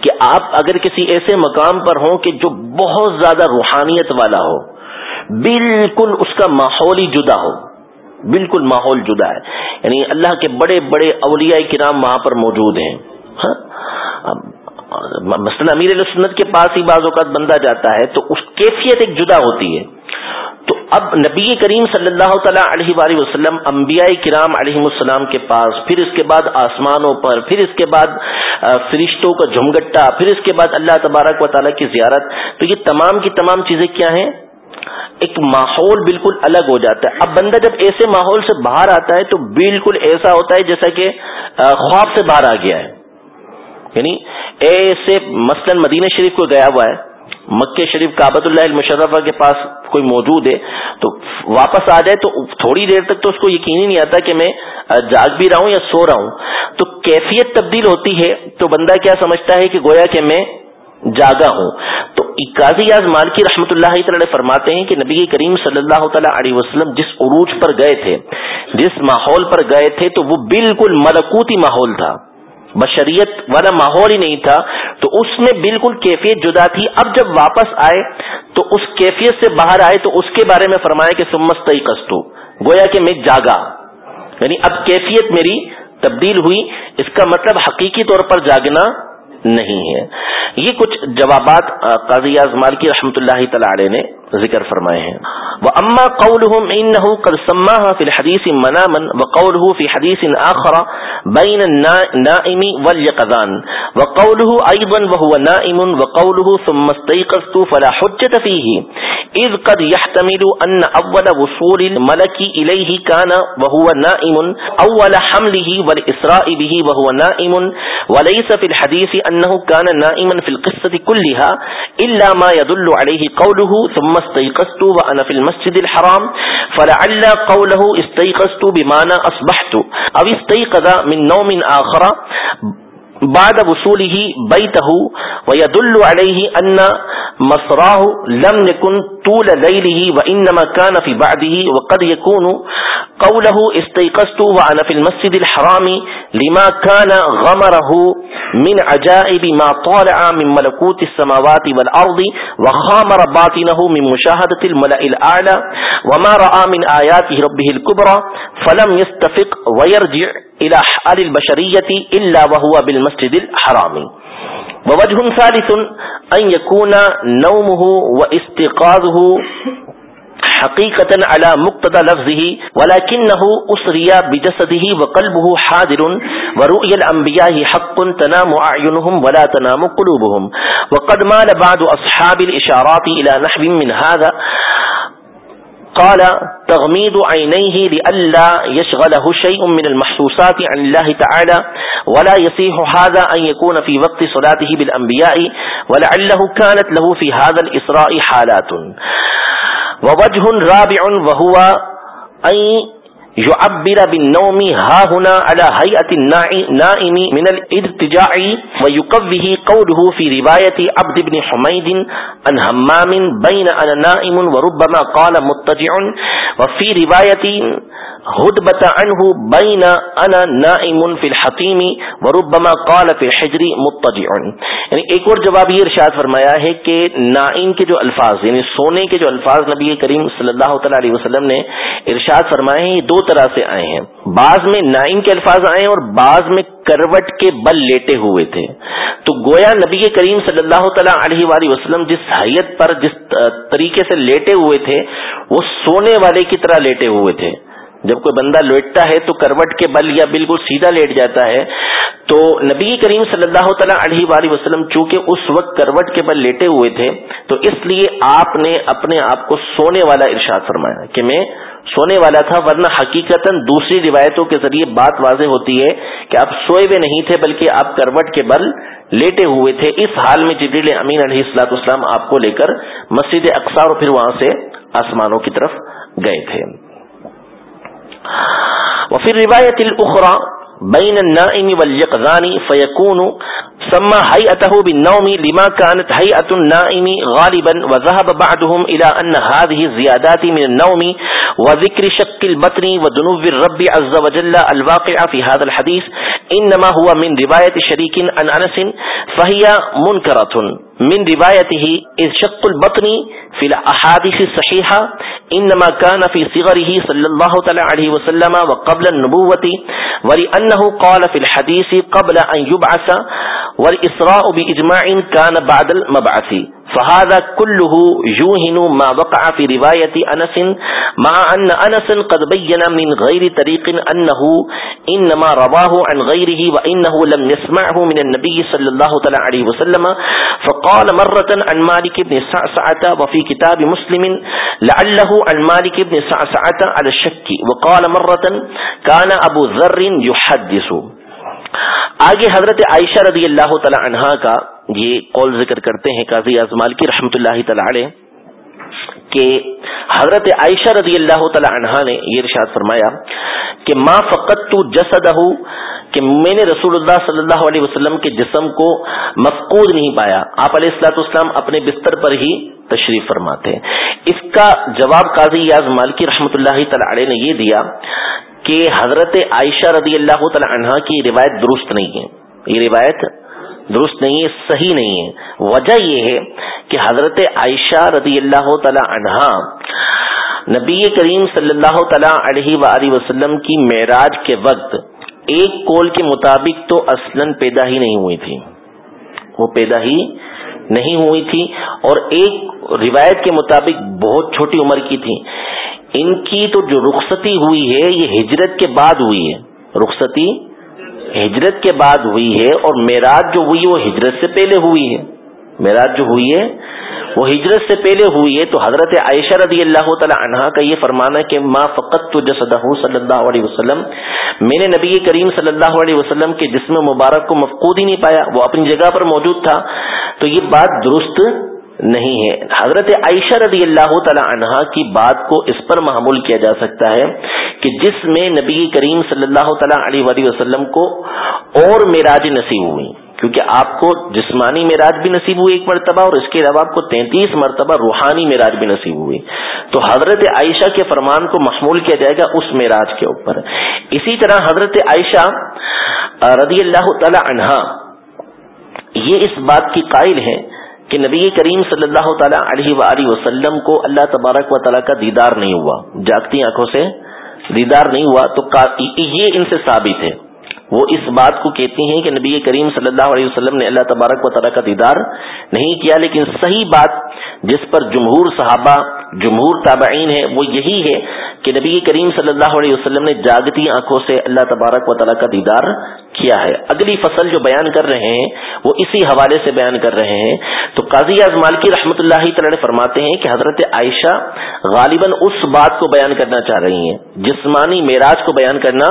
کہ آپ اگر کسی ایسے مقام پر ہوں کہ جو بہت زیادہ روحانیت والا ہو، بالکل اس کا ماحول ہی جدا ہو بالکل ماحول جدا ہے۔ یعنی اللہ کے بڑے بڑے اولیاء کرام وہاں پر موجود ہیں۔ ہاں؟ مثلا امیر السنت کے پاس ہی بعض اوقات بندہ جاتا ہے تو اس کیفیت ایک جدا ہوتی ہے۔ تو اب نبی کریم صلی اللہ تعالیٰ علیہ وآلہ وسلم انبیاء کرام علیہ السلام کے پاس، پھر اس کے بعد آسمانوں پر، پھر اس کے بعد فرشتوں کا جھمگٹا، پھر اس کے بعد اللہ تبارک و تعالیٰ کی زیارت۔ تو یہ تمام کی تمام چیزیں کیا ہیں؟ ایک ماحول بالکل الگ ہو جاتا ہے۔ اب بندہ جب ایسے ماحول سے باہر آتا ہے تو بالکل ایسا ہوتا ہے جیسا کہ خواب سے باہر آ گیا ہے۔ یعنی ایسے مثلا مدینہ شریف کو گیا ہوا ہے، مکہ شریف کابت اللہ المشرفہ کے پاس کوئی موجود ہے، تو واپس آ جائے تو تھوڑی دیر تک تو اس کو یقین ہی نہیں آتا کہ میں جاگ بھی رہا ہوں یا سو رہا ہوں۔ تو کیفیت تبدیل ہوتی ہے تو بندہ کیا سمجھتا ہے کہ گویا کہ میں جاگا ہوں۔ تو قاضی یاز مالکی رحمۃ اللہ تعالی فرماتے ہیں کہ نبی کریم صلی اللہ تعالی علیہ وسلم جس عروج پر گئے تھے، جس ماحول پر گئے تھے، تو وہ بالکل ملکوتی ماحول تھا۔ بشریت والا ماحول ہی نہیں تھا۔ تو اس میں بالکل کیفیت جدا تھی۔ اب جب واپس آئے، تو اس کیفیت سے باہر آئے، تو اس کے بارے میں فرمایا کہ سمست قسطو گویا کہ میں جاگا۔ یعنی اب کیفیت میری تبدیل ہوئی۔ اس کا مطلب حقیقی طور پر جاگنا نہیں ہے۔ یہ کچھ جوابات قاضی اعظمال مالکی رحمتہ اللہ تعالی نے ذکر فرمائے ہیں۔ وہ واما قولهم انه قد سماها في الحديث مناما وقوله في حديث اخر بين النائم واليقظان۔ وقوله ايضا وهو نائم وقوله ثم استيقظت فلا حجة فيه۔ اذ قد يحتمل ان اول وصول الملك اليه كان وهو نائم اول حمله والاسراء به وهو نائم۔ وليس في الحديث انه كان نائما في القصة كلها الا ما يدل عليه قوله ثم استيقظت وانا في المسجد الحرام، فلعل قوله استيقظت بمعنى اصبحت او استيقظ من نوم اخر بعد وصوله بيته ويدل عليه ان مصراه لم يكن طول ليله وانما كان في بعده وقد يكون قوله استيقظت وانا في المسجد الحرام لما كان غمره من عجائب ما طالع من ملكوت السماوات والأرض وخامر باطنه من مشاهدة الملأ الأعلى وما رأى من آيات ربه الكبرى فلم يستفق ويرجع إلى حال البشرية إلا وهو بالمسجد الحرام. ووجه ثالث أن يكون نومه واستقاذه حقیقتا على مقتضى لفظه، ولكنه اسري بجسده وقلبه حاضر ورؤيا الانبياء حق تنام اعينهم ولا تنام قلوبهم. وقد مال بعض اصحاب الاشارات الى نحو من هذا قال تغميد عينيه لئلا يشغله شيء من المحسوسات عن الله تعالى، ولا يصيح هذا أن يكون في وقت صلاته بالأنبياء، ولعله كانت له في هذا الإسراء حالات. ووجه رابع وهو أن یو ابیرا بن نومی ہا ہنا هيئة النائم من الارتجاع ويقوه قوله في رواية عبد بن حميد عن همام بين أنا نائم وربما قال متجع وفي رواية ہدبت عنہ بین انا نائم فی الحتیم وربما قال فی الحجر متجع۔ یعنی ایک اور جواب یہ ارشاد فرمایا ہے کہ نائم کے جو الفاظ یعنی سونے کے جو الفاظ نبی کریم صلی اللہ تعالی علیہ وسلم نے ارشاد فرمائے ہیں، یہ دو طرح سے آئے ہیں۔ بعض میں نائم کے الفاظ آئے ہیں اور بعض میں کروٹ کے بل لیٹے ہوئے تھے۔ تو گویا نبی کریم صلی اللہ تعالیٰ علیہ وآلہ وسلم جس حیت پر، جس طریقے سے لیٹے ہوئے تھے، وہ سونے والے کی طرح لیٹے ہوئے تھے۔ جب کوئی بندہ لیٹتا ہے تو کروٹ کے بل یا بالکل سیدھا لیٹ جاتا ہے، تو نبی کریم صلی اللہ تعالیٰ علیہ وآلہ وسلم چونکہ اس وقت کروٹ کے بل لیٹے ہوئے تھے، تو اس لیے آپ نے اپنے آپ کو سونے والا ارشاد فرمایا کہ میں سونے والا تھا، ورنہ حقیقت دوسری روایتوں کے ذریعے بات واضح ہوتی ہے کہ آپ سوئے ہوئے نہیں تھے، بلکہ آپ کروٹ کے بل لیٹے ہوئے تھے۔ اس حال میں جبریل امین علیہ السلاط اسلام آپ کو لے کر مسجد اقسار اور پھر وہاں سے آسمانوں کی طرف گئے تھے۔ وفي الرواية الأخرى بين النائم واليقظان فيكون سما سمى هيئته بالنوم لما كانت هيئة النائم غالبا وذهب بعضهم إلى أن هذه الزيادات من النوم وذكر شك البطن ودنو الرب عز وجل الواقع في هذا الحديث انما هو من روایت شریک عن انس فهي منکرۃ. من روایته اذ شق البطن في الاحاديث الصحيحه انما كان في صغره صلى الله تعالى عليه وسلم وقبل النبوه ولانه قال في الحديث قبل ان يبعث والاسراء باجماع كان بعد المبعث. فهذا كله يوهن ما وقع في رواية أنس، مع أن أنس قد بين من غير طريق أنه إنما رواه عن غيره وإنه لم يسمعه من النبي صلى الله عليه وسلم. فقال مرة عن مالك بن سعسعة، وفي كتاب مسلم، لعله عن مالك بن سعسعة على الشك. وقال مرة كان أبو ذر يحدث. آگے حضرت عائشہ رضی اللہ تعالی عنہا کا یہ قول ذکر کرتے ہیں قاضی ازمال کی رحمت اللہ تعالی کہ حضرت عائشہ رضی اللہ تعالی عنہا نے یہ ارشاد فرمایا کہ ما فقط تو جسد کہ میں نے رسول اللہ صلی اللہ علیہ وسلم کے جسم کو مفقود نہیں پایا۔ آپ علیہ السلاۃ اسلام اپنے بستر پر ہی تشریف فرماتے۔ ہیں اس کا جواب قاضی یاز مالکی رحمۃ اللہ تعالی نے یہ دیا کہ حضرت عائشہ رضی اللہ تعالی عنہا کی روایت درست نہیں ہے۔ یہ روایت درست نہیں ہے، صحیح نہیں ہے۔ وجہ یہ ہے کہ حضرت عائشہ رضی اللہ تعالی عنہا نبی کریم صلی اللہ تعالی علیہ و وسلم کی معراج کے وقت ایک کول کے مطابق تو اصلا پیدا ہی نہیں ہوئی تھی۔ وہ پیدا ہی نہیں ہوئی تھی اور ایک روایت کے مطابق بہت چھوٹی عمر کی تھی۔ ان کی تو جو رخصتی ہوئی ہے، یہ ہجرت کے بعد ہوئی ہے۔ رخصتی ہجرت کے بعد ہوئی ہے اور میراج جو ہوئی وہ ہجرت سے پہلے ہوئی ہے۔ میراج جو ہوئی ہے، وہ ہجرت سے پہلے ہوئی ہے، تو حضرت عائشہ رضی اللہ تعالی عنہا کا یہ فرمانا کہ ما فقط تو جسدہ صلی اللہ علیہ وسلم، میں نے نبی کریم صلی اللہ علیہ وسلم کے جسم مبارک کو مفقود ہی نہیں پایا، وہ اپنی جگہ پر موجود تھا، تو یہ بات درست نہیں ہے۔ حضرت عائشہ رضی اللہ تعالی عنہا کی بات کو اس پر معمول کیا جا سکتا ہے کہ جس میں نبی کریم صلی اللہ تعالی علیہ وسلم کو اور معراج نصیب ہوئی۔ کیونکہ آپ کو جسمانی معراج بھی نصیب ہوئی ایک مرتبہ اور اس کے علاوہ آپ کو تینتیس مرتبہ روحانی معراج بھی نصیب ہوئی۔ تو حضرت عائشہ کے فرمان کو محمول کیا جائے گا اس معراج کے اوپر۔ اسی طرح حضرت عائشہ رضی اللہ تعالی عنہا، یہ اس بات کی قائل ہے کہ نبی کریم صلی اللہ تعالی علیہ وآلہ وسلم کو اللہ تبارک و تعالیٰ کا دیدار نہیں ہوا۔ جاگتی آنکھوں سے دیدار نہیں ہوا تو یہ ان سے ثابت ہے۔ وہ اس بات کو کہتی ہیں کہ نبی کریم صلی اللہ علیہ وسلم نے اللہ تبارک و تعالیٰ کا دیدار نہیں کیا، لیکن صحیح بات جس پر جمہور صحابہ، جمہور تابعین ہے وہ یہی ہے کہ نبی کریم صلی اللہ علیہ وسلم نے جاگتی آنکھوں سے اللہ تبارک و تعالیٰ کا دیدار کیا ہے۔ اگلی فصل جو بیان کر رہے ہیں، وہ اسی حوالے سے بیان کر رہے ہیں۔ تو قاضی اعظمال کی رحمت اللہ تعالی فرماتے ہیں کہ حضرت عائشہ غالباً اس بات کو بیان کرنا چاہ رہی ہیں، جسمانی معراج کو بیان کرنا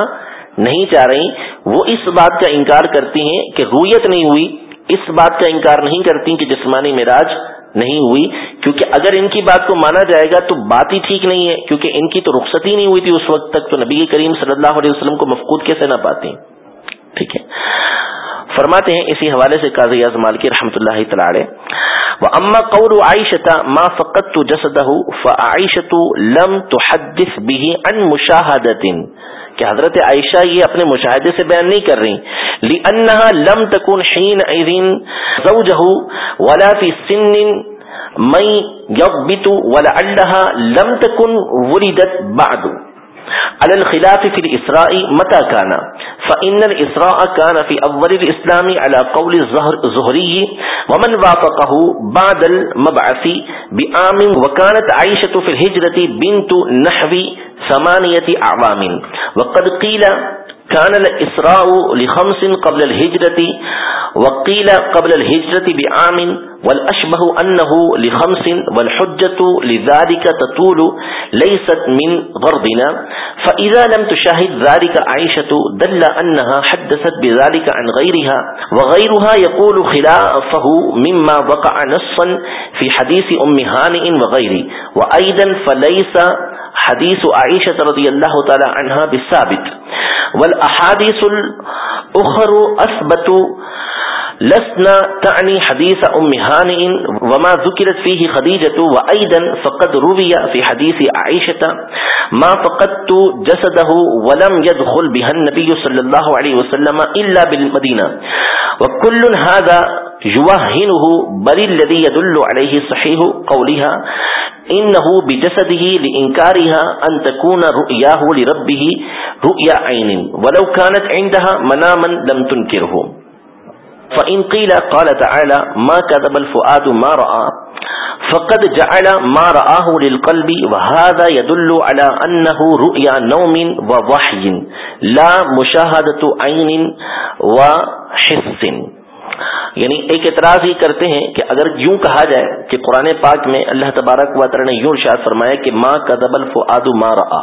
نہیں چاہ رہی، وہ اس بات کا انکار کرتی ہیں کہ رویت نہیں ہوئی، اس بات کا انکار نہیں کرتی کہ جسمانی مراج نہیں ہوئی، کیونکہ اگر ان کی بات کو مانا جائے گا تو بات ہی ٹھیک نہیں ہے، کیونکہ ان کی تو رخصتی نہیں ہوئی تھی اس وقت تک، تو نبی کریم صلی اللہ علیہ وسلم کو مفقود کیسے نہ پاتے ٹھیک ہے۔ فرماتے ہیں اسی حوالے سے قاضی اعظمال کی رحمۃ اللہ تعالی و اما قول عائشہ ما فقط جسدہ فعائشہ لم تحدث به عن مشاہدت کہ حضرت عائشہ یہ اپنے مشاہدے سے بیان نہیں کر رہی۔ لأنها لم تكن حين زوجه ولا في سن من يضبط ولعلها لم تكن ولدت بعد۔ على الخلاف في الإسراء متى كان فإن الإسراء كان في أول الإسلام على قول الزهري ومن وافقه بعد المبعث بعام وكانت عائشة في الهجرة بنت نحو ثمانية أعوام وقد قيل كان الإسراء لخمس قبل الهجرة وقيل قبل الهجرة بعام، والأشبه أنه لخمس والحجة لذلك تطول ليست من غرضنا فإذا لم تشاهد ذلك عائشة دل أنها حدثت بذلك عن غيرها، وغيرها يقول خلافه مما وقع نصا في حديث أم هانئ وغيره. وأيضا فليس حدیث عائشہ رضی اللہ تعالی عنہ بالثابت. والاحادیث الاخر اثبت لسنا تعني حديث أم هانئ وما ذكرت فيه خديجة وأيضا فقد روي في حديث عائشة ما فقدت جسده ولم يدخل بها النبي صلى الله عليه وسلم إلا بالمدينة. وكل هذا يوهنه بل الذي يدل عليه صحيح قولها إنه بجسده لإنكارها أن تكون رؤياه لربه رؤيا عين. ولو كانت عندها مناما لم تنكره. فإن قيل قال تعالى ما كذب الفؤاد ما رأى فقد جعل ما رآه للقلب وهذا يدل على أنه رؤيا نوم ووحي لا مشاهدة عين وحس یعنی ایک اعتراض یہ کرتے ہیں کہ اگر یوں کہا جائے کہ قرآن پاک میں اللہ تبارک و تعالی نے یوں ارشاد فرمایا کہ ماں کدب الفؤاد ما رآ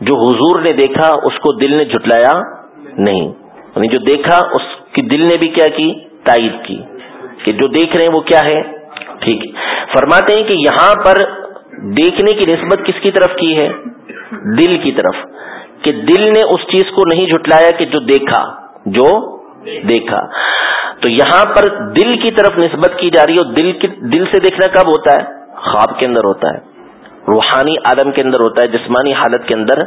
جو حضور نے دیکھا اس کو دل نے جھٹلایا نہیں۔ یعنی جو دیکھا اس کہ دل نے بھی کیا کی؟ تائید کی۔ کہ جو دیکھ رہے ہیں وہ کیا ہے؟ ٹھیک۔ فرماتے ہیں کہ یہاں پر دیکھنے کی نسبت کس کی طرف کی ہے؟ دل کی طرف۔ کہ دل نے اس چیز کو نہیں جھٹلایا کہ جو دیکھا جو دیکھا۔ تو یہاں پر دل کی طرف نسبت کی جا رہی ہے اور دل کی، دل سے دیکھنا کب ہوتا ہے؟ خواب کے اندر ہوتا ہے۔ روحانی عالم کے اندر ہوتا ہے، جسمانی حالت کے اندر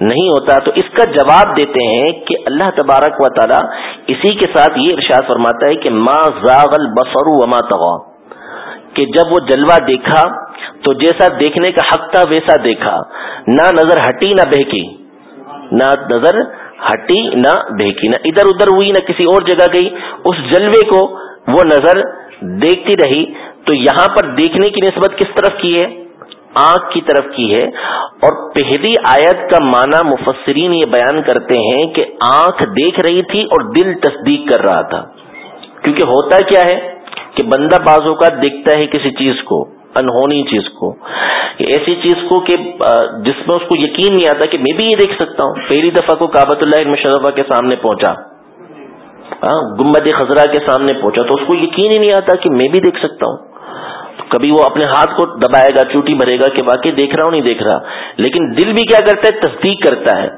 نہیں ہوتا، تو اس کا جواب دیتے ہیں کہ اللہ تبارک و تعالی اسی کے ساتھ یہ ارشاد فرماتا ہے کہ ما زاغل بسر وما تغا کہ جب وہ جلوہ دیکھا، تو جیسا دیکھنے کا حق تھا، ویسا دیکھا۔ نہ نظر ہٹی، نہ بہکی۔ نہ نظر ہٹی، نہ بہکی۔ نہ ادھر ادھر ہوئی، نہ کسی اور جگہ گئی۔ اس جلوے کو وہ نظر دیکھتی رہی۔ تو یہاں پر دیکھنے کی نسبت کس طرف کی ہے؟ آنکھ کی طرف کی ہے اور پہلی آیت کا معنی مفسرین یہ بیان کرتے ہیں کہ آنکھ دیکھ رہی تھی اور دل تصدیق کر رہا تھا۔ کیونکہ ہوتا کیا ہے کہ بندہ بازوں کا دیکھتا ہے کسی چیز کو، انہونی چیز کو۔ ایسی چیز کو کہ جس میں اس کو یقین نہیں آتا کہ میں بھی یہ دیکھ سکتا ہوں۔ پہلی دفعہ کو کابت اللہ مشرفہ کے سامنے پہنچا۔ ہاں، گمبد خزرہ کے سامنے پہنچا تو اس کو یقین ہی نہیں آتا کہ میں بھی دیکھ سکتا ہوں۔ کبھی وہ اپنے ہاتھ کو دبائے گا، چوٹی بھرے گا کہ واقعی دیکھ رہا ہوں، نہیں دیکھ رہا۔ لیکن دل بھی کیا کرتا ہے؟ تصدیق کرتا ہے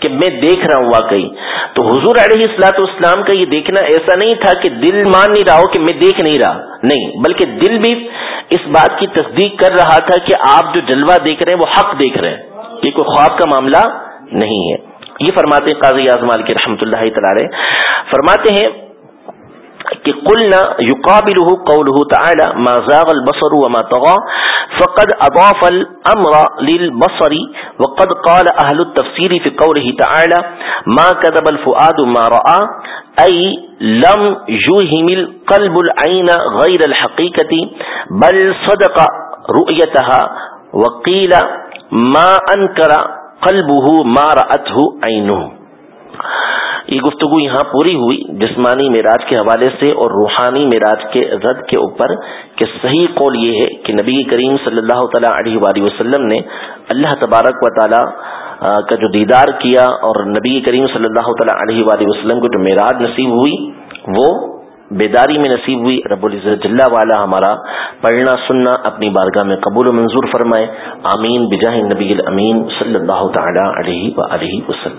کہ میں دیکھ رہا ہوں واقعی۔ تو حضور علیہ السلاط اسلام کا یہ دیکھنا ایسا نہیں تھا کہ دل مان نہیں رہا ہو کہ میں دیکھ نہیں رہا۔ نہیں، بلکہ دل بھی اس بات کی تصدیق کر رہا تھا کہ آپ جو جلوہ دیکھ رہے ہیں، وہ حق دیکھ رہے ہیں۔ یہ کوئی خواب کا معاملہ نہیں ہے۔ یہ فرماتے ہیں قاضی اعظم کے رحمۃ اللہ تعالی فرماتے ہیں کہ قلنا يقابله قوله تعالى ما زاغ البصر وما طغى فقد اضاف الامر للبصر وقد قال اهل التفسير في قوله تعالى ما كذب الفؤاد ما راى اي لم يوهم القلب العين غير الحقيقه بل صدق رؤيتها وقيل ما انكر قلبه ما راته عينه یہ گفتگو یہاں پوری ہوئی جسمانی معراج کے حوالے سے اور روحانی معراج کے رد کے اوپر کہ صحیح قول یہ ہے کہ نبی کریم صلی اللہ تعالیٰ علیہ وآلہ وسلم نے اللہ تبارک و تعالی کا جو دیدار کیا اور نبی کریم صلی اللہ تعالیٰ علیہ وآلہ وسلم کو جو معراج نصیب ہوئی، وہ بیداری میں نصیب ہوئی۔ رب العزت جل والا ہمارا پڑھنا، سننا، اپنی بارگاہ میں قبول و منظور فرمائے۔ آمین، بجاہ نبی الامین صلی اللہ تعالی علیہ وآلہ وسلم۔